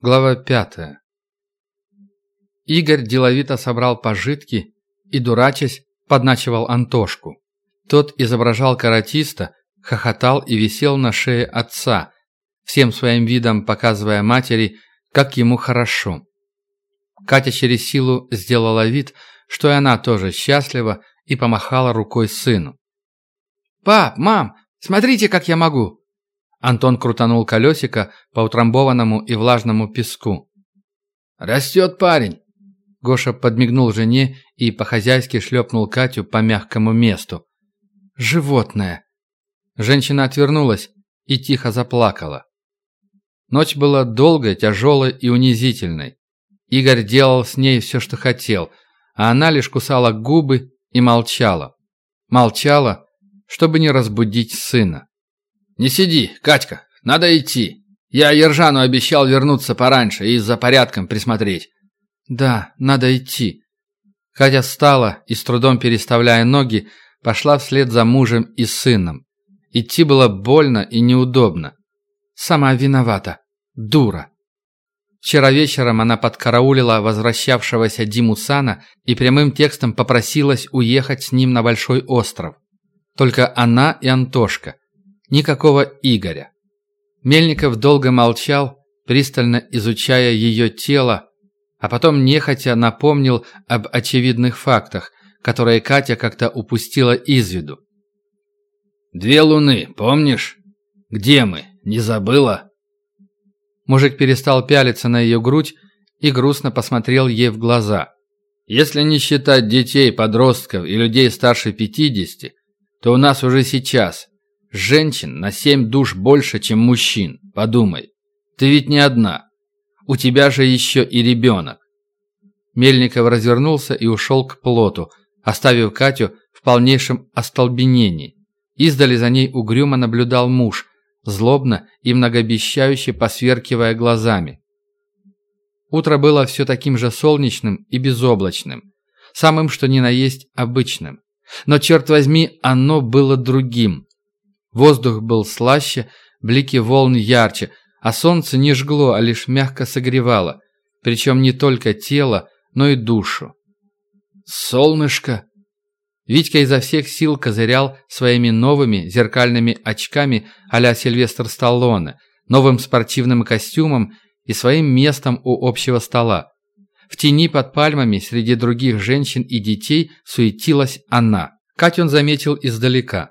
Глава пятая. Игорь деловито собрал пожитки и, дурачась, подначивал Антошку. Тот изображал каратиста, хохотал и висел на шее отца, всем своим видом показывая матери, как ему хорошо. Катя через силу сделала вид, что и она тоже счастлива, и помахала рукой сыну. «Пап, мам, смотрите, как я могу!» Антон крутанул колесико по утрамбованному и влажному песку. «Растет парень!» Гоша подмигнул жене и по-хозяйски шлепнул Катю по мягкому месту. «Животное!» Женщина отвернулась и тихо заплакала. Ночь была долгой, тяжелой и унизительной. Игорь делал с ней все, что хотел, а она лишь кусала губы и молчала. Молчала, чтобы не разбудить сына. «Не сиди, Катька, надо идти. Я Ержану обещал вернуться пораньше и за порядком присмотреть». «Да, надо идти». Катя встала и, с трудом переставляя ноги, пошла вслед за мужем и сыном. Идти было больно и неудобно. Сама виновата. Дура. Вчера вечером она подкараулила возвращавшегося Диму Сана и прямым текстом попросилась уехать с ним на Большой остров. Только она и Антошка. Никакого Игоря. Мельников долго молчал, пристально изучая ее тело, а потом нехотя напомнил об очевидных фактах, которые Катя как-то упустила из виду. «Две луны, помнишь? Где мы? Не забыла?» Мужик перестал пялиться на ее грудь и грустно посмотрел ей в глаза. «Если не считать детей, подростков и людей старше пятидесяти, то у нас уже сейчас Женщин на семь душ больше, чем мужчин. Подумай. Ты ведь не одна. У тебя же еще и ребенок. Мельников развернулся и ушел к плоту, оставив Катю в полнейшем остолбенении. Издали за ней угрюмо наблюдал муж, злобно и многообещающе посверкивая глазами. Утро было все таким же солнечным и безоблачным, самым что ни на есть обычным. Но, черт возьми, оно было другим. Воздух был слаще, блики волн ярче, а солнце не жгло, а лишь мягко согревало, причем не только тело, но и душу. «Солнышко!» Витька изо всех сил козырял своими новыми зеркальными очками а-ля Сильвестр Сталлоне, новым спортивным костюмом и своим местом у общего стола. В тени под пальмами среди других женщин и детей суетилась она. Катю он заметил издалека.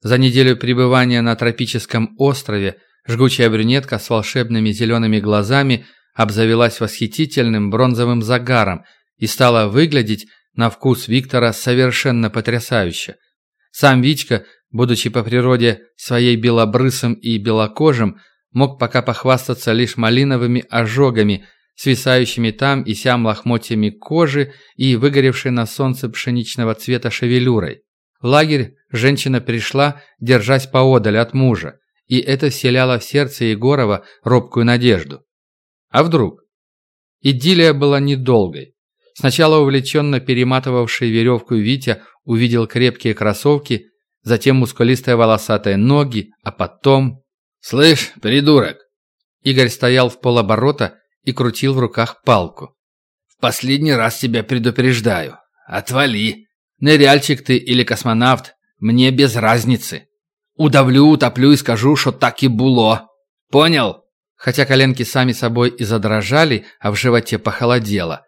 За неделю пребывания на тропическом острове жгучая брюнетка с волшебными зелеными глазами обзавелась восхитительным бронзовым загаром и стала выглядеть на вкус Виктора совершенно потрясающе. Сам Витька, будучи по природе своей белобрысым и белокожим, мог пока похвастаться лишь малиновыми ожогами, свисающими там и сям лохмотьями кожи и выгоревшей на солнце пшеничного цвета шевелюрой. В лагерь женщина пришла, держась поодаль от мужа, и это вселяло в сердце Егорова робкую надежду. А вдруг? Идиллия была недолгой. Сначала увлеченно перематывавший веревку Витя увидел крепкие кроссовки, затем мускулистые волосатые ноги, а потом... «Слышь, придурок!» Игорь стоял в полоборота и крутил в руках палку. «В последний раз тебя предупреждаю. Отвали!» Ныряльщик ты или космонавт, мне без разницы. Удавлю, утоплю и скажу, что так и было. Понял? Хотя коленки сами собой и задрожали, а в животе похолодело.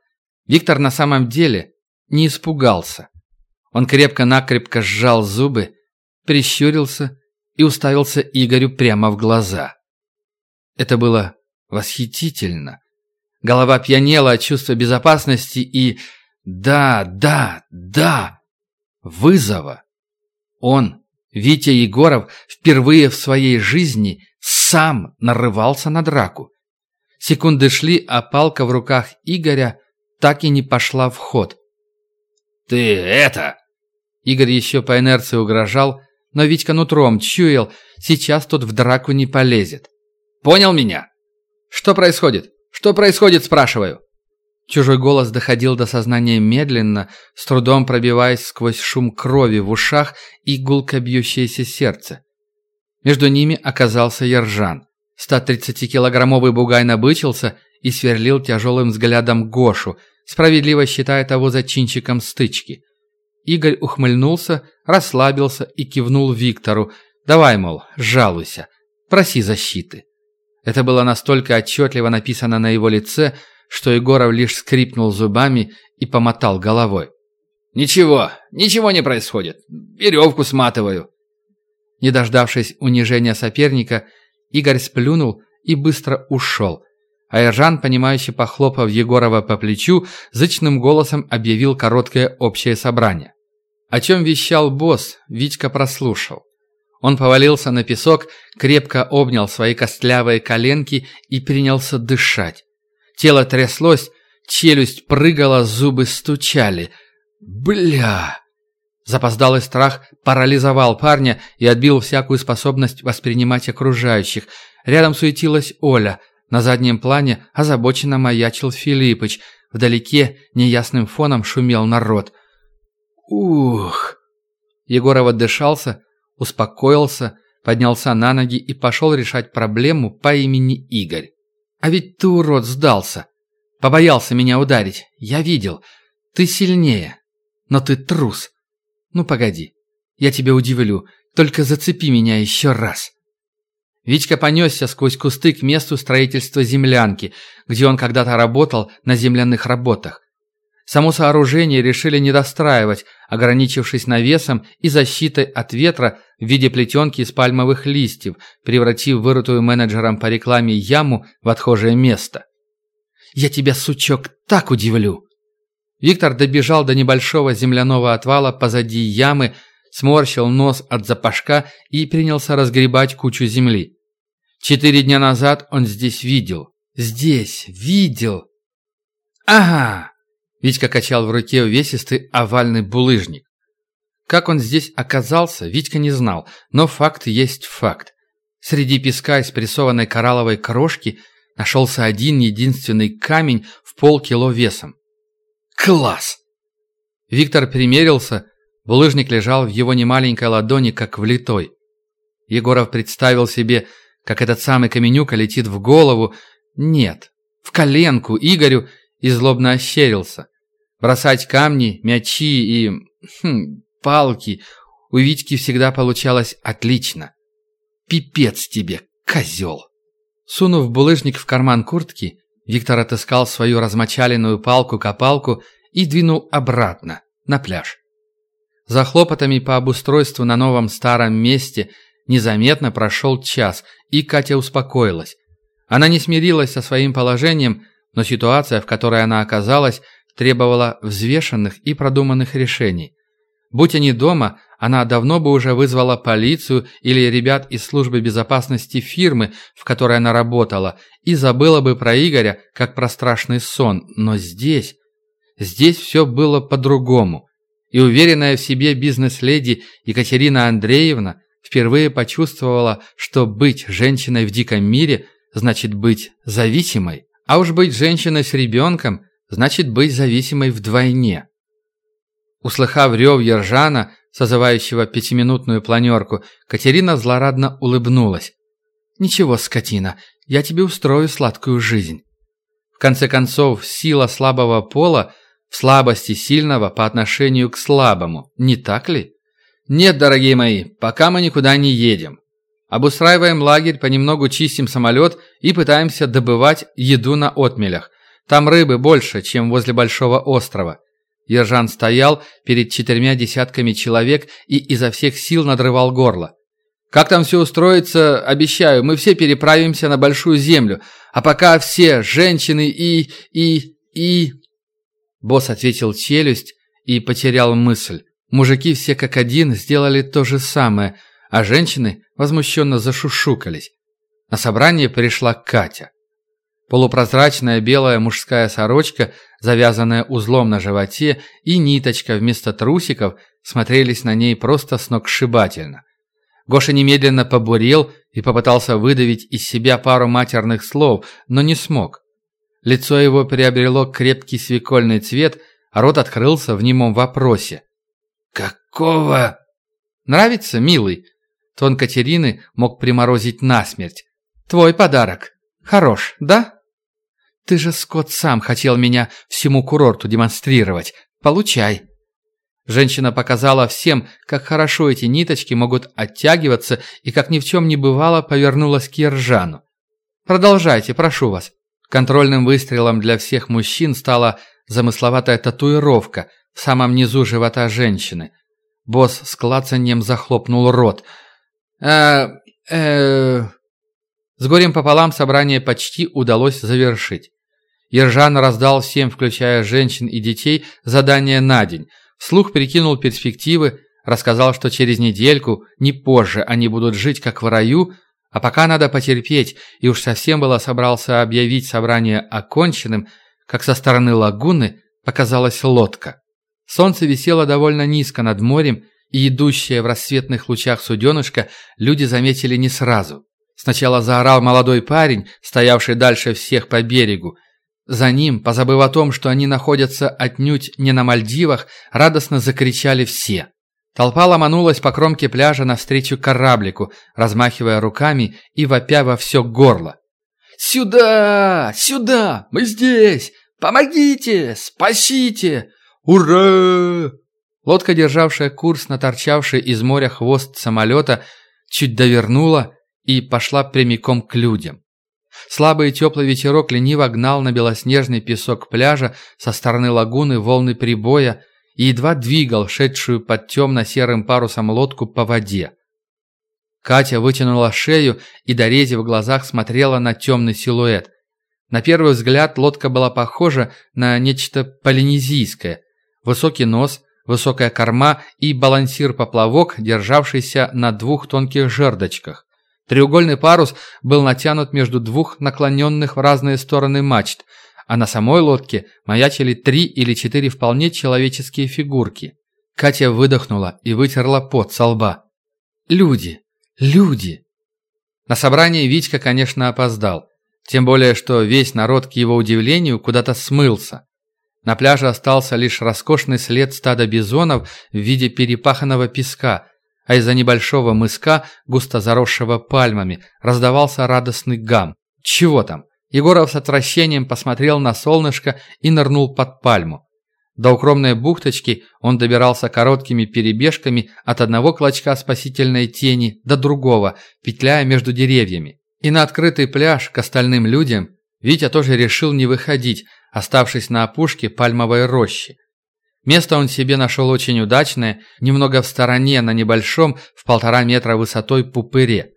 Виктор на самом деле не испугался. Он крепко-накрепко сжал зубы, прищурился и уставился Игорю прямо в глаза. Это было восхитительно. Голова пьянела от чувства безопасности и... Да, да, да! вызова. Он, Витя Егоров, впервые в своей жизни сам нарывался на драку. Секунды шли, а палка в руках Игоря так и не пошла в ход. «Ты это...» Игорь еще по инерции угрожал, но Витька нутром чуял, сейчас тот в драку не полезет. «Понял меня?» «Что происходит? Что происходит?» – спрашиваю. Чужой голос доходил до сознания медленно, с трудом пробиваясь сквозь шум крови в ушах и гулко бьющееся сердце. Между ними оказался Ержан. 130-килограммовый бугай набычился и сверлил тяжелым взглядом Гошу, справедливо считая того зачинщиком стычки. Игорь ухмыльнулся, расслабился и кивнул Виктору. «Давай, мол, жалуйся, проси защиты». Это было настолько отчетливо написано на его лице, что Егоров лишь скрипнул зубами и помотал головой. «Ничего, ничего не происходит. Веревку сматываю». Не дождавшись унижения соперника, Игорь сплюнул и быстро ушел. А Ержан, понимающе похлопав Егорова по плечу, зычным голосом объявил короткое общее собрание. О чем вещал босс, Витька прослушал. Он повалился на песок, крепко обнял свои костлявые коленки и принялся дышать. Тело тряслось, челюсть прыгала, зубы стучали. «Бля!» Запоздалый страх парализовал парня и отбил всякую способность воспринимать окружающих. Рядом суетилась Оля. На заднем плане озабоченно маячил Филиппыч. Вдалеке неясным фоном шумел народ. «Ух!» Егоров отдышался, успокоился, поднялся на ноги и пошел решать проблему по имени Игорь. «А ведь ты, урод, сдался. Побоялся меня ударить. Я видел. Ты сильнее. Но ты трус. Ну, погоди. Я тебя удивлю. Только зацепи меня еще раз». Витька понесся сквозь кусты к месту строительства землянки, где он когда-то работал на земляных работах. Само сооружение решили не достраивать, ограничившись навесом и защитой от ветра в виде плетенки из пальмовых листьев, превратив вырытую менеджером по рекламе яму в отхожее место. «Я тебя, сучок, так удивлю!» Виктор добежал до небольшого земляного отвала позади ямы, сморщил нос от запашка и принялся разгребать кучу земли. Четыре дня назад он здесь видел. Здесь видел. Ага, Витька качал в руке увесистый овальный булыжник. Как он здесь оказался, Витька не знал, но факт есть факт. Среди песка из прессованной коралловой крошки нашелся один единственный камень в полкило весом. Класс! Виктор примерился, булыжник лежал в его немаленькой ладони, как влитой. Егоров представил себе, как этот самый каменюка летит в голову, нет, в коленку Игорю и злобно ощерился. Бросать камни, мячи и... Хм, палки у Витьки всегда получалось отлично. Пипец тебе, козел! Сунув булыжник в карман куртки, Виктор отыскал свою размочаленную палку-копалку и двинул обратно, на пляж. За хлопотами по обустройству на новом старом месте незаметно прошел час, и Катя успокоилась. Она не смирилась со своим положением, но ситуация, в которой она оказалась, требовала взвешенных и продуманных решений. Будь они дома, она давно бы уже вызвала полицию или ребят из службы безопасности фирмы, в которой она работала, и забыла бы про Игоря, как про страшный сон. Но здесь... Здесь все было по-другому. И уверенная в себе бизнес-леди Екатерина Андреевна впервые почувствовала, что быть женщиной в диком мире значит быть зависимой. А уж быть женщиной с ребенком значит быть зависимой вдвойне. Услыхав рев Ержана, созывающего пятиминутную планерку, Катерина злорадно улыбнулась. «Ничего, скотина, я тебе устрою сладкую жизнь». В конце концов, сила слабого пола в слабости сильного по отношению к слабому, не так ли? Нет, дорогие мои, пока мы никуда не едем. Обустраиваем лагерь, понемногу чистим самолет и пытаемся добывать еду на отмелях. Там рыбы больше, чем возле Большого острова. Ержан стоял перед четырьмя десятками человек и изо всех сил надрывал горло. «Как там все устроится, обещаю, мы все переправимся на Большую Землю, а пока все, женщины и... и... и...» Босс ответил челюсть и потерял мысль. Мужики все как один сделали то же самое, а женщины возмущенно зашушукались. На собрание пришла Катя. Полупрозрачная белая мужская сорочка, завязанная узлом на животе, и ниточка вместо трусиков смотрелись на ней просто сногсшибательно. Гоша немедленно побурел и попытался выдавить из себя пару матерных слов, но не смог. Лицо его приобрело крепкий свекольный цвет, а рот открылся в немом вопросе. «Какого?» «Нравится, милый?» Тон Катерины мог приморозить насмерть. «Твой подарок. Хорош, да?» Ты же, Скотт, сам хотел меня всему курорту демонстрировать. Получай!» Женщина показала всем, как хорошо эти ниточки могут оттягиваться, и как ни в чем не бывало, повернулась к Ержану. «Продолжайте, прошу вас». Контрольным выстрелом для всех мужчин стала замысловатая татуировка в самом низу живота женщины. Босс с клацаньем захлопнул рот. э э С горем пополам собрание почти удалось завершить. Ержан раздал всем, включая женщин и детей, задание на день – Слух прикинул перспективы, рассказал, что через недельку, не позже, они будут жить как в раю, а пока надо потерпеть, и уж совсем было собрался объявить собрание оконченным, как со стороны лагуны показалась лодка. Солнце висело довольно низко над морем, и идущее в рассветных лучах суденышко люди заметили не сразу. Сначала заорал молодой парень, стоявший дальше всех по берегу, за ним, позабыв о том, что они находятся отнюдь не на Мальдивах, радостно закричали все. Толпа ломанулась по кромке пляжа навстречу кораблику, размахивая руками и вопя во все горло. «Сюда! Сюда! Мы здесь! Помогите! Спасите! Ура!» Лодка, державшая курс на торчавший из моря хвост самолета, чуть довернула и пошла прямиком к людям. Слабый теплый ветерок лениво гнал на белоснежный песок пляжа со стороны лагуны волны прибоя и едва двигал шедшую под темно-серым парусом лодку по воде. Катя вытянула шею и, дорезив в глазах, смотрела на темный силуэт. На первый взгляд лодка была похожа на нечто полинезийское. Высокий нос, высокая корма и балансир-поплавок, державшийся на двух тонких жердочках. Треугольный парус был натянут между двух наклоненных в разные стороны мачт, а на самой лодке маячили три или четыре вполне человеческие фигурки. Катя выдохнула и вытерла пот со лба. «Люди! Люди!» На собрании Витька, конечно, опоздал. Тем более, что весь народ, к его удивлению, куда-то смылся. На пляже остался лишь роскошный след стада бизонов в виде перепаханного песка, а из-за небольшого мыска, густо заросшего пальмами, раздавался радостный гам. Чего там? Егоров с отвращением посмотрел на солнышко и нырнул под пальму. До укромной бухточки он добирался короткими перебежками от одного клочка спасительной тени до другого, петляя между деревьями. И на открытый пляж к остальным людям Витя тоже решил не выходить, оставшись на опушке пальмовой рощи. Место он себе нашел очень удачное, немного в стороне, на небольшом, в полтора метра высотой пупыре.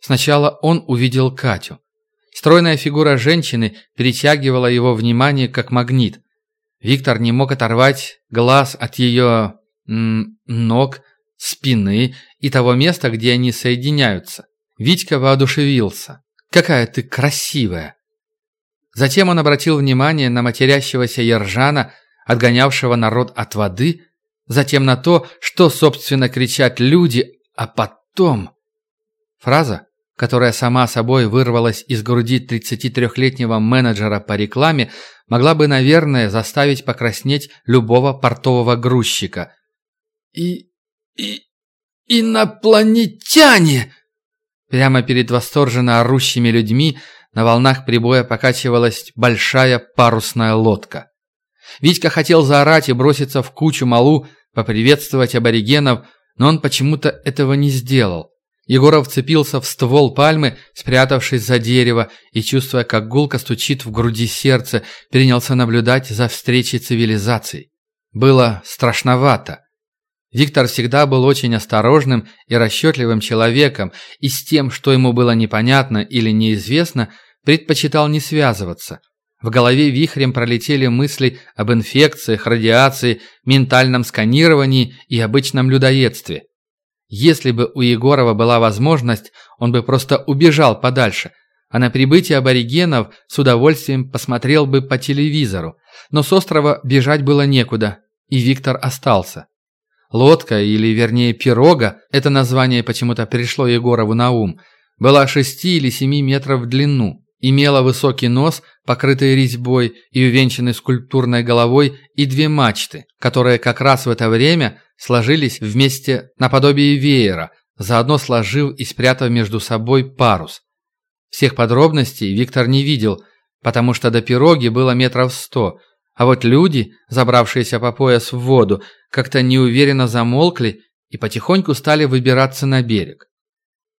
Сначала он увидел Катю. Стройная фигура женщины перетягивала его внимание как магнит. Виктор не мог оторвать глаз от ее... Ног, спины и того места, где они соединяются. Витька воодушевился. «Какая ты красивая!» Затем он обратил внимание на матерящегося Ержана, отгонявшего народ от воды, затем на то, что, собственно, кричат люди, а потом... Фраза, которая сама собой вырвалась из груди 33-летнего менеджера по рекламе, могла бы, наверное, заставить покраснеть любого портового грузчика. «И... и... инопланетяне!» Прямо перед восторженно орущими людьми на волнах прибоя покачивалась большая парусная лодка. Витька хотел заорать и броситься в кучу малу, поприветствовать аборигенов, но он почему-то этого не сделал. Егоров вцепился в ствол пальмы, спрятавшись за дерево, и, чувствуя, как гулко стучит в груди сердце, принялся наблюдать за встречей цивилизаций. Было страшновато. Виктор всегда был очень осторожным и расчетливым человеком, и с тем, что ему было непонятно или неизвестно, предпочитал не связываться. В голове вихрем пролетели мысли об инфекциях, радиации, ментальном сканировании и обычном людоедстве. Если бы у Егорова была возможность, он бы просто убежал подальше, а на прибытие аборигенов с удовольствием посмотрел бы по телевизору. Но с острова бежать было некуда, и Виктор остался. Лодка, или вернее пирога, это название почему-то пришло Егорову на ум, была шести или семи метров в длину. Имела высокий нос, покрытый резьбой и увенчанный скульптурной головой, и две мачты, которые как раз в это время сложились вместе наподобие веера, заодно сложив и спрятав между собой парус. Всех подробностей Виктор не видел, потому что до пироги было метров сто, а вот люди, забравшиеся по пояс в воду, как-то неуверенно замолкли и потихоньку стали выбираться на берег.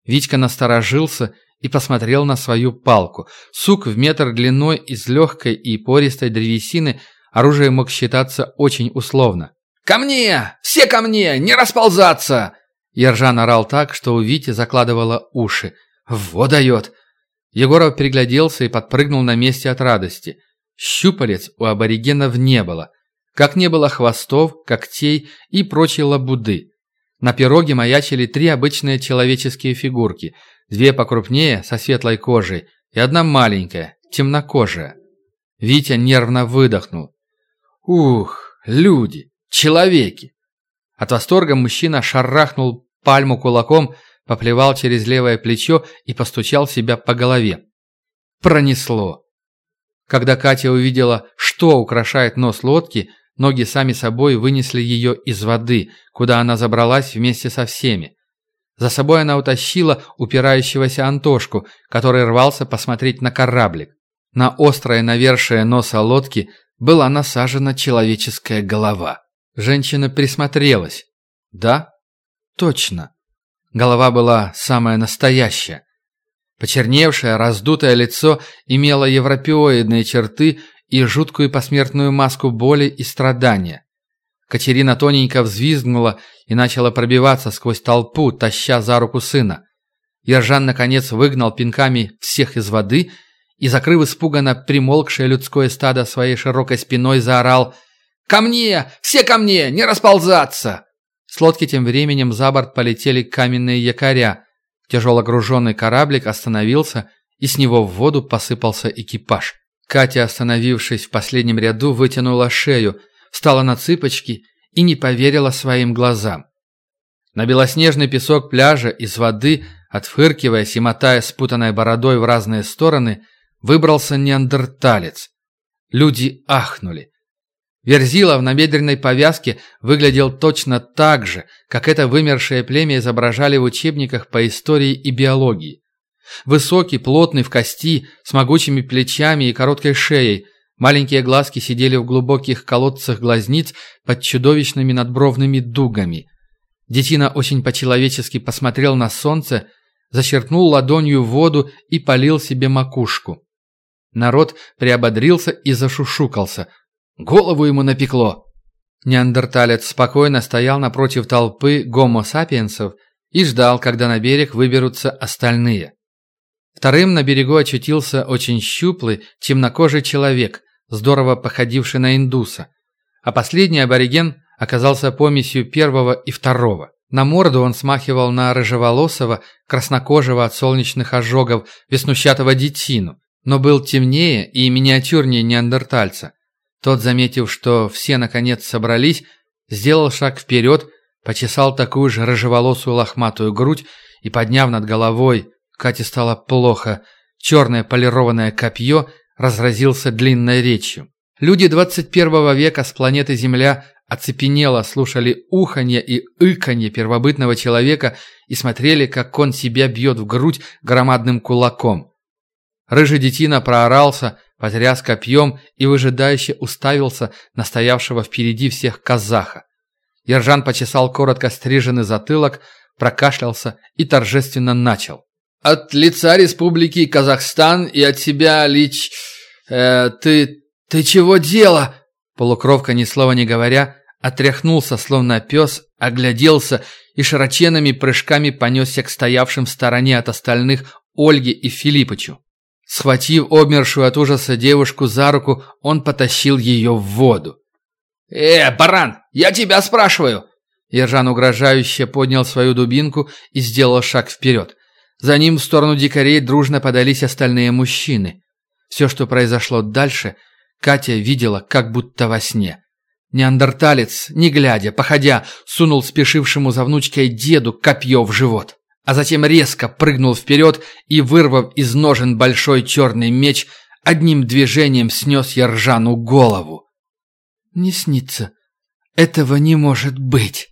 Витька насторожился и посмотрел на свою палку. Сук в метр длиной из легкой и пористой древесины оружие мог считаться очень условно. «Ко мне! Все ко мне! Не расползаться!» Ержан орал так, что у Вити закладывало уши. «Во дает!» Егоров перегляделся и подпрыгнул на месте от радости. Щупалец у аборигенов не было. Как не было хвостов, когтей и прочей лабуды. На пироге маячили три обычные человеческие фигурки. Две покрупнее, со светлой кожей, и одна маленькая, темнокожая. Витя нервно выдохнул. «Ух, люди, человеки!» От восторга мужчина шарахнул пальму кулаком, поплевал через левое плечо и постучал себя по голове. Пронесло. Когда Катя увидела, что украшает нос лодки, ноги сами собой вынесли ее из воды, куда она забралась вместе со всеми. За собой она утащила упирающегося Антошку, который рвался посмотреть на кораблик. На острое навершие носа лодки была насажена человеческая голова. Женщина присмотрелась. Да, точно. Голова была самая настоящая. Почерневшее, раздутое лицо имело европеоидные черты и жуткую посмертную маску боли и страдания. Катерина тоненько взвизгнула и начала пробиваться сквозь толпу, таща за руку сына. Ержан, наконец, выгнал пинками всех из воды и, закрыв испуганно примолкшее людское стадо своей широкой спиной, заорал «Ко мне! Все ко мне! Не расползаться!» С лодки тем временем за борт полетели каменные якоря. Тяжело груженный кораблик остановился, и с него в воду посыпался экипаж. Катя, остановившись в последнем ряду, вытянула шею, встала на цыпочки и не поверила своим глазам. На белоснежный песок пляжа из воды, отфыркиваясь и мотая спутанной бородой в разные стороны, выбрался неандерталец. Люди ахнули. Верзила в набедренной повязке выглядел точно так же, как это вымершее племя изображали в учебниках по истории и биологии. Высокий, плотный в кости, с могучими плечами и короткой шеей, маленькие глазки сидели в глубоких колодцах глазниц под чудовищными надбровными дугами. Детина очень по-человечески посмотрел на солнце, зачерпнул ладонью воду и полил себе макушку. Народ приободрился и зашушукался – Голову ему напекло. Неандерталец спокойно стоял напротив толпы гомо-сапиенсов и ждал, когда на берег выберутся остальные. Вторым на берегу очутился очень щуплый, темнокожий человек, здорово походивший на индуса. А последний абориген оказался помесью первого и второго. На морду он смахивал на рыжеволосого, краснокожего от солнечных ожогов, веснущатого детину, но был темнее и миниатюрнее неандертальца. Тот, заметив, что все наконец собрались, сделал шаг вперед, почесал такую же рыжеволосую лохматую грудь и, подняв над головой, Кате стало плохо, черное полированное копье разразился длинной речью. Люди 21 века с планеты Земля оцепенело слушали уханье и ыканье первобытного человека и смотрели, как он себя бьет в грудь громадным кулаком. Рыжий детина проорался – потряс копьем и выжидающе уставился на стоявшего впереди всех казаха. Ержан почесал коротко стриженный затылок, прокашлялся и торжественно начал. «От лица Республики Казахстан и от себя лич... Э, ты... ты чего дело?» Полукровка, ни слова не говоря, отряхнулся, словно пес, огляделся и широченными прыжками понесся к стоявшим в стороне от остальных Ольге и Филиппычу. Схватив обмершую от ужаса девушку за руку, он потащил ее в воду. «Э, баран, я тебя спрашиваю!» Ержан угрожающе поднял свою дубинку и сделал шаг вперед. За ним в сторону дикарей дружно подались остальные мужчины. Все, что произошло дальше, Катя видела как будто во сне. Неандерталец, не глядя, походя, сунул спешившему за внучкой деду копье в живот а затем резко прыгнул вперед и, вырвав из ножен большой черный меч, одним движением снес Яржану голову. «Не снится. Этого не может быть!»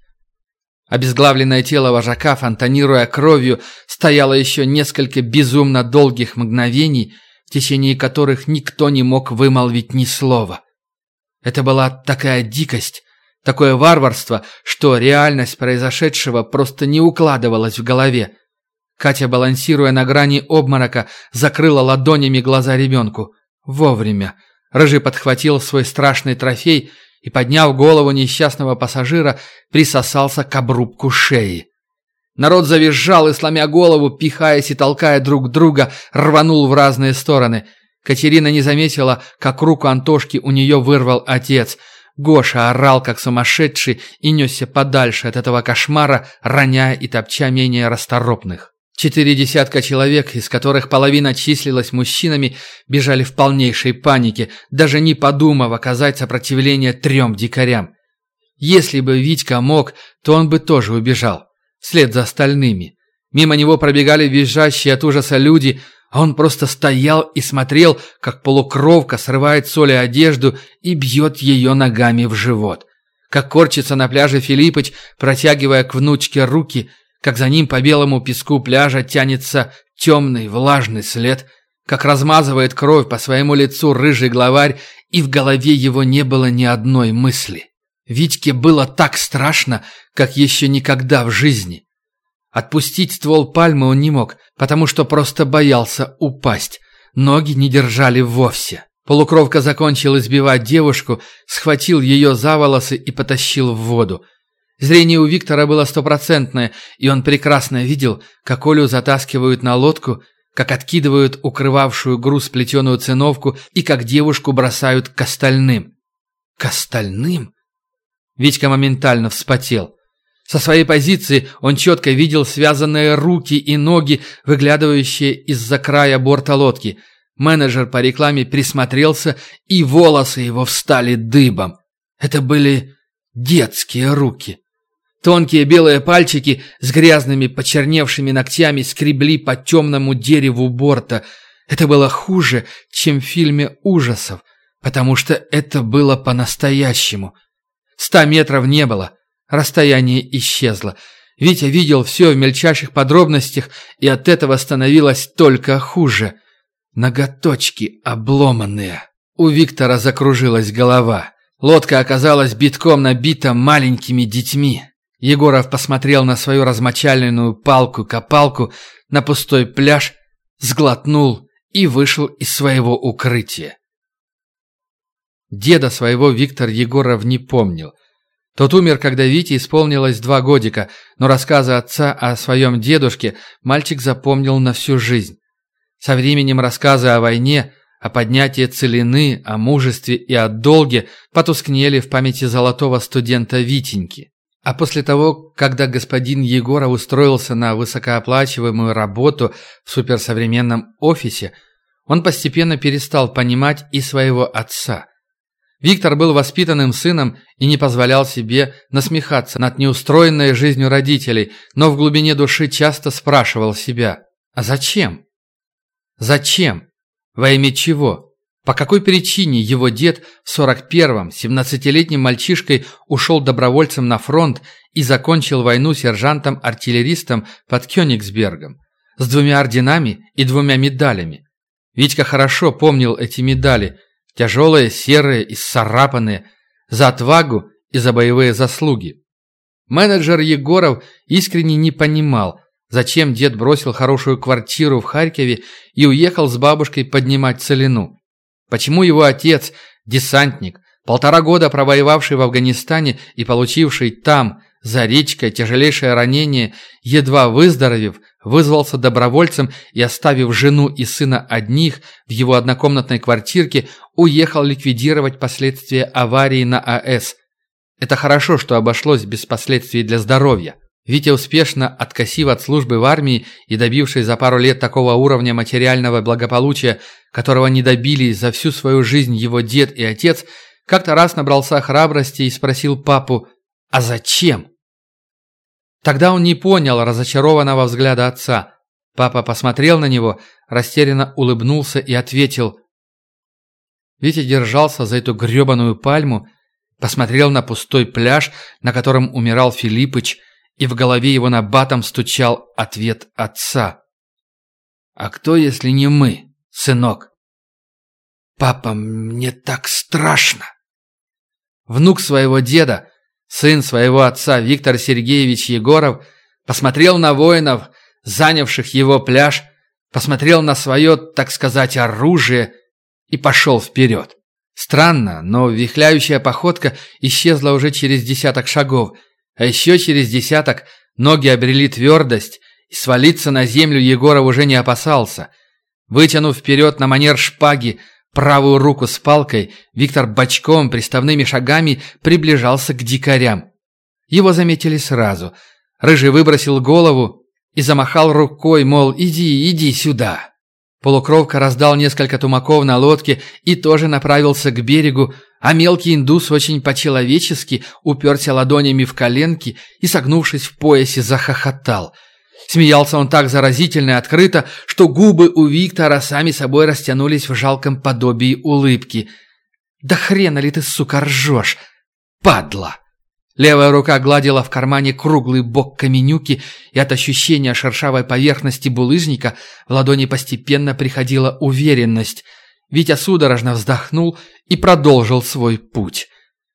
Обезглавленное тело вожака, фонтанируя кровью, стояло еще несколько безумно долгих мгновений, в течение которых никто не мог вымолвить ни слова. Это была такая дикость, такое варварство, что реальность произошедшего просто не укладывалась в голове. Катя, балансируя на грани обморока, закрыла ладонями глаза ребенку. Вовремя. Рыжий подхватил свой страшный трофей и, подняв голову несчастного пассажира, присосался к обрубку шеи. Народ завизжал и, сломя голову, пихаясь и толкая друг друга, рванул в разные стороны. Катерина не заметила, как руку Антошки у нее вырвал отец. Гоша орал, как сумасшедший, и несся подальше от этого кошмара, роняя и топча менее расторопных. Четыре десятка человек, из которых половина числилась мужчинами, бежали в полнейшей панике, даже не подумав оказать сопротивление трем дикарям. Если бы Витька мог, то он бы тоже убежал, вслед за остальными. Мимо него пробегали визжащие от ужаса люди, а он просто стоял и смотрел, как полукровка срывает соли одежду и бьет ее ногами в живот. Как корчится на пляже Филиппыч, протягивая к внучке руки – как за ним по белому песку пляжа тянется темный влажный след, как размазывает кровь по своему лицу рыжий главарь, и в голове его не было ни одной мысли. Витьке было так страшно, как еще никогда в жизни. Отпустить ствол пальмы он не мог, потому что просто боялся упасть. Ноги не держали вовсе. Полукровка закончил избивать девушку, схватил ее за волосы и потащил в воду. Зрение у Виктора было стопроцентное, и он прекрасно видел, как Олю затаскивают на лодку, как откидывают укрывавшую груз плетеную циновку и как девушку бросают к остальным. К остальным? Витька моментально вспотел. Со своей позиции он четко видел связанные руки и ноги, выглядывающие из-за края борта лодки. Менеджер по рекламе присмотрелся, и волосы его встали дыбом. Это были детские руки. Тонкие белые пальчики с грязными почерневшими ногтями скребли по темному дереву борта. Это было хуже, чем в фильме ужасов, потому что это было по-настоящему. Ста метров не было, расстояние исчезло. Витя видел все в мельчайших подробностях, и от этого становилось только хуже. Ноготочки обломанные. У Виктора закружилась голова. Лодка оказалась битком набита маленькими детьми. Егоров посмотрел на свою размочаленную палку-копалку, на пустой пляж, сглотнул и вышел из своего укрытия. Деда своего Виктор Егоров не помнил. Тот умер, когда Вите исполнилось два годика, но рассказы отца о своем дедушке мальчик запомнил на всю жизнь. Со временем рассказы о войне, о поднятии целины, о мужестве и о долге потускнели в памяти золотого студента Витеньки. А после того, когда господин Егоров устроился на высокооплачиваемую работу в суперсовременном офисе, он постепенно перестал понимать и своего отца. Виктор был воспитанным сыном и не позволял себе насмехаться над неустроенной жизнью родителей, но в глубине души часто спрашивал себя «А зачем? Зачем? Во имя чего?» По какой причине его дед в 41-м, 17-летним мальчишкой ушел добровольцем на фронт и закончил войну сержантом-артиллеристом под Кёнигсбергом с двумя орденами и двумя медалями? Витька хорошо помнил эти медали, тяжелые, серые и сцарапанные, за отвагу и за боевые заслуги. Менеджер Егоров искренне не понимал, зачем дед бросил хорошую квартиру в Харькове и уехал с бабушкой поднимать целину. Почему его отец, десантник, полтора года провоевавший в Афганистане и получивший там, за речкой, тяжелейшее ранение, едва выздоровев, вызвался добровольцем и, оставив жену и сына одних в его однокомнатной квартирке, уехал ликвидировать последствия аварии на АЭС. Это хорошо, что обошлось без последствий для здоровья. Витя успешно, откосив от службы в армии и добившись за пару лет такого уровня материального благополучия, которого не добились за всю свою жизнь его дед и отец, как-то раз набрался храбрости и спросил папу «А зачем?». Тогда он не понял разочарованного взгляда отца. Папа посмотрел на него, растерянно улыбнулся и ответил. Витя держался за эту гребаную пальму, посмотрел на пустой пляж, на котором умирал Филиппыч, и в голове его на батом стучал ответ отца. «А кто, если не мы, сынок?» «Папа, мне так страшно!» Внук своего деда, сын своего отца Виктор Сергеевич Егоров, посмотрел на воинов, занявших его пляж, посмотрел на свое, так сказать, оружие и пошел вперед. Странно, но вихляющая походка исчезла уже через десяток шагов, а еще через десяток ноги обрели твердость, и свалиться на землю Егоров уже не опасался. Вытянув вперед на манер шпаги правую руку с палкой, Виктор бочком, приставными шагами приближался к дикарям. Его заметили сразу. Рыжий выбросил голову и замахал рукой, мол, иди, иди сюда. Полукровка раздал несколько тумаков на лодке и тоже направился к берегу, а мелкий индус очень по-человечески уперся ладонями в коленки и, согнувшись в поясе, захохотал. Смеялся он так заразительно и открыто, что губы у Виктора сами собой растянулись в жалком подобии улыбки. «Да хрена ли ты, сука, ржешь, падла!» Левая рука гладила в кармане круглый бок каменюки, и от ощущения шершавой поверхности булыжника в ладони постепенно приходила уверенность. Витя судорожно вздохнул и продолжил свой путь.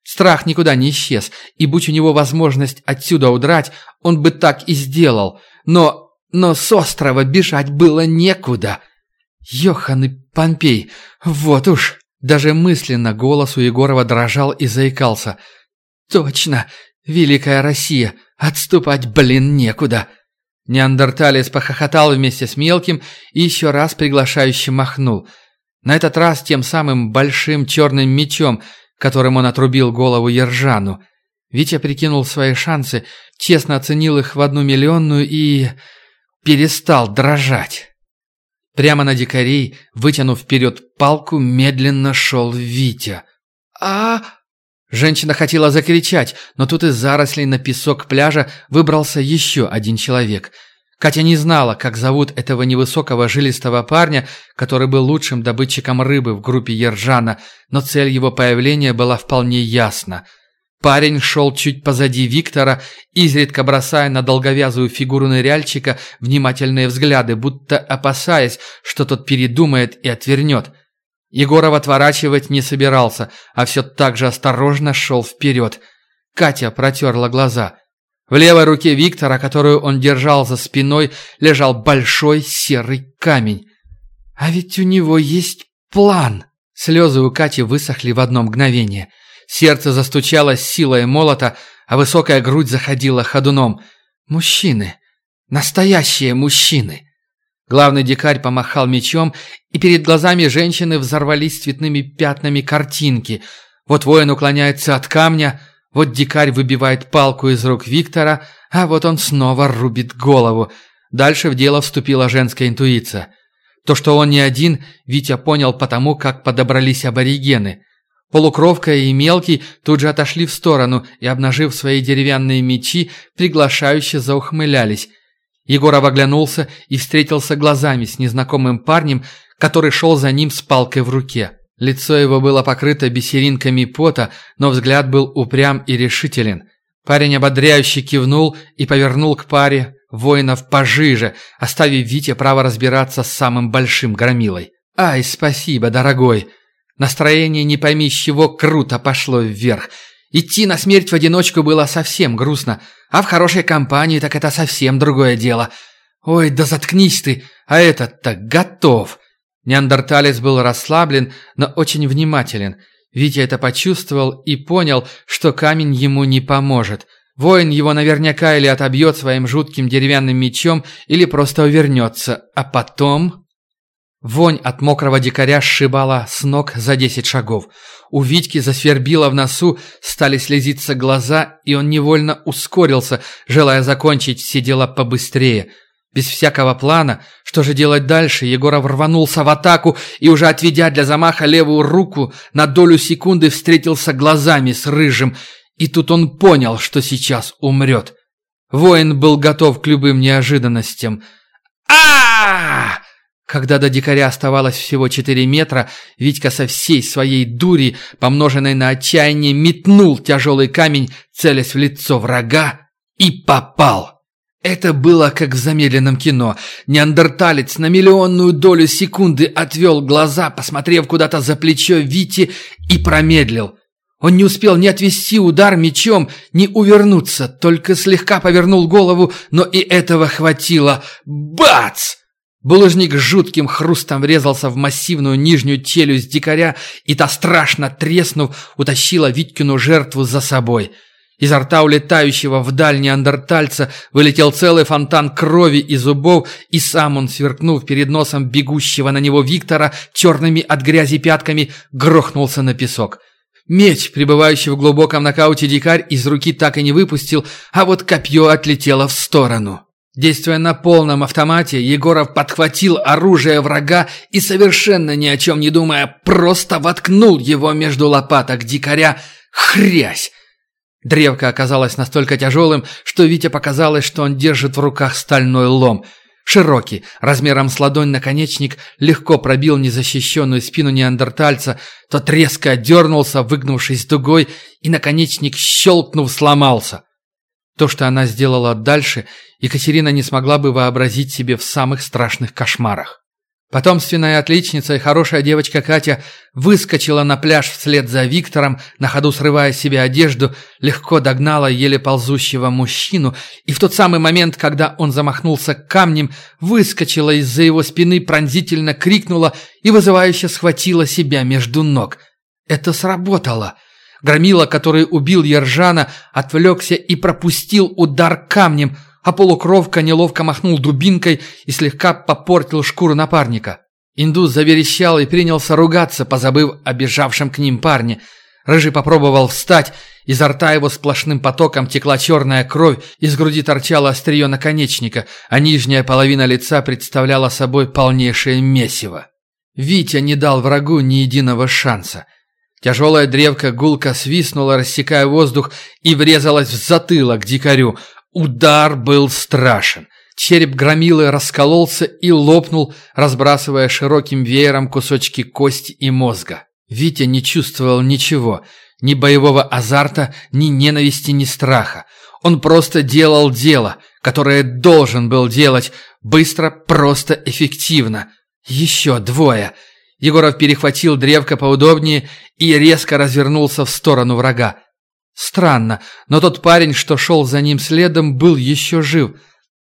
Страх никуда не исчез, и будь у него возможность отсюда удрать, он бы так и сделал. Но... но с острова бежать было некуда. Ёхан и Помпей, вот уж... Даже мысленно голос у Егорова дрожал и заикался – «Точно! Великая Россия! Отступать, блин, некуда!» Неандерталец похохотал вместе с мелким и еще раз приглашающе махнул. На этот раз тем самым большим черным мечом, которым он отрубил голову Ержану. Витя прикинул свои шансы, честно оценил их в одну миллионную и... перестал дрожать. Прямо на дикарей, вытянув вперед палку, медленно шел Витя. «А...» Женщина хотела закричать, но тут из зарослей на песок пляжа выбрался еще один человек. Катя не знала, как зовут этого невысокого жилистого парня, который был лучшим добытчиком рыбы в группе Ержана, но цель его появления была вполне ясна. Парень шел чуть позади Виктора, изредка бросая на долговязую фигуру ныряльщика внимательные взгляды, будто опасаясь, что тот передумает и отвернет – Егоров отворачивать не собирался, а все так же осторожно шел вперед. Катя протерла глаза. В левой руке Виктора, которую он держал за спиной, лежал большой серый камень. «А ведь у него есть план!» Слезы у Кати высохли в одно мгновение. Сердце застучало силой молота, а высокая грудь заходила ходуном. «Мужчины! Настоящие мужчины!» Главный дикарь помахал мечом, и перед глазами женщины взорвались цветными пятнами картинки. Вот воин уклоняется от камня, вот дикарь выбивает палку из рук Виктора, а вот он снова рубит голову. Дальше в дело вступила женская интуиция. То, что он не один, Витя понял потому, как подобрались аборигены. Полукровка и Мелкий тут же отошли в сторону и, обнажив свои деревянные мечи, приглашающе заухмылялись – Егоров оглянулся и встретился глазами с незнакомым парнем, который шел за ним с палкой в руке. Лицо его было покрыто бисеринками пота, но взгляд был упрям и решителен. Парень ободряюще кивнул и повернул к паре воинов пожиже, оставив Вите право разбираться с самым большим громилой. «Ай, спасибо, дорогой!» Настроение не пойми чего круто пошло вверх – Идти на смерть в одиночку было совсем грустно, а в хорошей компании так это совсем другое дело. Ой, да заткнись ты, а этот-то готов. Неандерталец был расслаблен, но очень внимателен. Витя это почувствовал и понял, что камень ему не поможет. Воин его наверняка или отобьет своим жутким деревянным мечом, или просто увернется, а потом... Вонь от мокрого дикаря сшибала с ног за десять шагов. У Витьки засвербило в носу, стали слезиться глаза, и он невольно ускорился, желая закончить все дела побыстрее. Без всякого плана, что же делать дальше, Егоров рванулся в атаку и, уже отведя для замаха левую руку, на долю секунды встретился глазами с Рыжим, и тут он понял, что сейчас умрет. Воин был готов к любым неожиданностям. а когда до дикаря оставалось всего четыре метра, Витька со всей своей дури, помноженной на отчаяние, метнул тяжелый камень, целясь в лицо врага, и попал. Это было как в замедленном кино. Неандерталец на миллионную долю секунды отвел глаза, посмотрев куда-то за плечо Вити и промедлил. Он не успел ни отвести удар мечом, ни увернуться, только слегка повернул голову, но и этого хватило. Бац! Булыжник с жутким хрустом врезался в массивную нижнюю челюсть дикаря, и та, страшно треснув, утащила Витькину жертву за собой. Изо рта улетающего вдаль неандертальца вылетел целый фонтан крови и зубов, и сам он, сверкнув перед носом бегущего на него Виктора черными от грязи пятками, грохнулся на песок. Меч, пребывающий в глубоком нокауте дикарь, из руки так и не выпустил, а вот копье отлетело в сторону. Действуя на полном автомате, Егоров подхватил оружие врага и, совершенно ни о чем не думая, просто воткнул его между лопаток дикаря. Хрясь! Древко оказалось настолько тяжелым, что Вите показалось, что он держит в руках стальной лом. Широкий, размером с ладонь наконечник, легко пробил незащищенную спину неандертальца, тот резко дернулся, выгнувшись дугой, и наконечник, щелкнув, сломался. То, что она сделала дальше, Екатерина не смогла бы вообразить себе в самых страшных кошмарах. Потомственная отличница и хорошая девочка Катя выскочила на пляж вслед за Виктором, на ходу срывая себе одежду, легко догнала еле ползущего мужчину, и в тот самый момент, когда он замахнулся камнем, выскочила из-за его спины, пронзительно крикнула и вызывающе схватила себя между ног. Это сработало. Громила, который убил Ержана, отвлекся и пропустил удар камнем – а полукровка неловко махнул дубинкой и слегка попортил шкуру напарника. Индус заверещал и принялся ругаться, позабыв о бежавшем к ним парне. Рыжий попробовал встать, изо рта его сплошным потоком текла черная кровь, из груди торчало острие наконечника, а нижняя половина лица представляла собой полнейшее месиво. Витя не дал врагу ни единого шанса. Тяжелая древка гулко свистнула, рассекая воздух, и врезалась в затылок дикарю. Удар был страшен. Череп громилы раскололся и лопнул, разбрасывая широким веером кусочки кости и мозга. Витя не чувствовал ничего, ни боевого азарта, ни ненависти, ни страха. Он просто делал дело, которое должен был делать, быстро, просто, эффективно. Еще двое. Егоров перехватил древко поудобнее и резко развернулся в сторону врага. Странно, но тот парень, что шел за ним следом, был еще жив.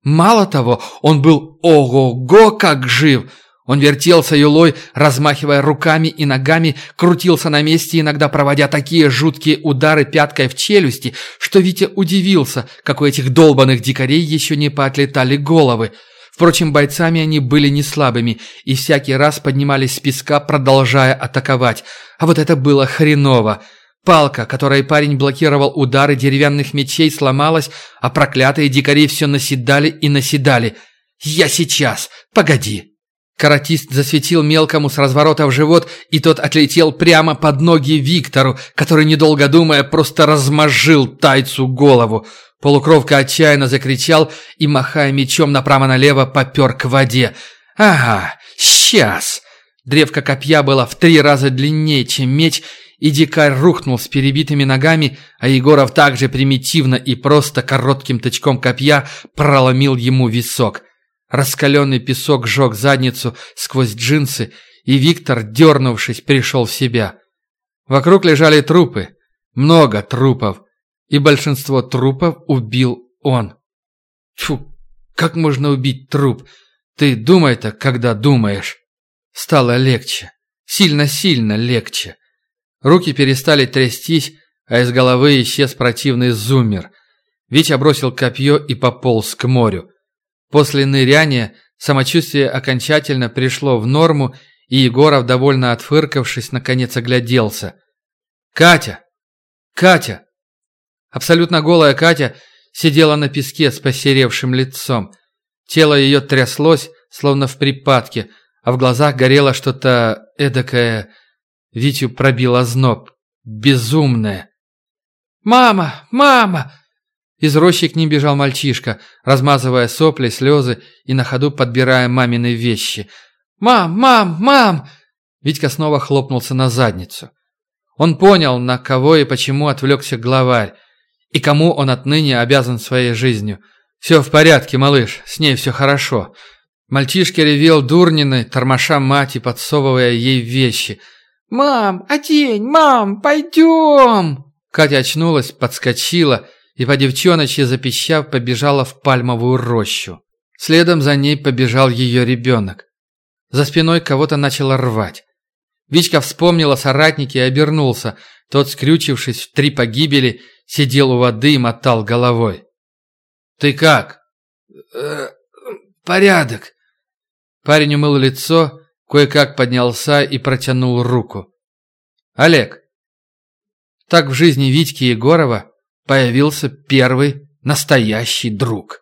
Мало того, он был ого-го как жив. Он вертелся юлой, размахивая руками и ногами, крутился на месте, иногда проводя такие жуткие удары пяткой в челюсти, что Витя удивился, как у этих долбанных дикарей еще не поотлетали головы. Впрочем, бойцами они были не слабыми и всякий раз поднимались с песка, продолжая атаковать. А вот это было хреново. Палка, которой парень блокировал удары деревянных мечей, сломалась, а проклятые дикари все наседали и наседали. «Я сейчас! Погоди!» Каратист засветил мелкому с разворота в живот, и тот отлетел прямо под ноги Виктору, который, недолго думая, просто размозжил тайцу голову. Полукровка отчаянно закричал и, махая мечом направо-налево, попер к воде. «Ага, сейчас!» Древко копья было в три раза длиннее, чем меч, и дикарь рухнул с перебитыми ногами, а Егоров также примитивно и просто коротким тычком копья проломил ему висок. Раскаленный песок сжег задницу сквозь джинсы, и Виктор, дернувшись, пришел в себя. Вокруг лежали трупы, много трупов, и большинство трупов убил он. Фу, как можно убить труп? Ты думай-то, когда думаешь. Стало легче, сильно-сильно легче. Руки перестали трястись, а из головы исчез противный зуммер. Витя бросил копье и пополз к морю. После ныряния самочувствие окончательно пришло в норму, и Егоров, довольно отфыркавшись, наконец огляделся. «Катя! Катя!» Абсолютно голая Катя сидела на песке с посеревшим лицом. Тело ее тряслось, словно в припадке, а в глазах горело что-то эдакое Витю пробил озноб. Безумное. «Мама! Мама!» Из рощи к ним бежал мальчишка, размазывая сопли, слезы и на ходу подбирая мамины вещи. «Мам! Мам! Мам!» Витька снова хлопнулся на задницу. Он понял, на кого и почему отвлекся главарь, и кому он отныне обязан своей жизнью. «Все в порядке, малыш, с ней все хорошо». Мальчишка ревел дурниной, тормоша мать и подсовывая ей вещи. «Мам, одень, мам, пойдем!» Катя очнулась, подскочила и по девчоночьи запищав побежала в пальмовую рощу. Следом за ней побежал ее ребенок. За спиной кого-то начало рвать. Вичка вспомнила соратники и обернулся. Тот, скрючившись в три погибели, сидел у воды и мотал головой. «Ты как?» э, «Порядок». Парень умыл лицо, кое-как поднялся и протянул руку. «Олег». Так в жизни Витьки Егорова появился первый настоящий друг.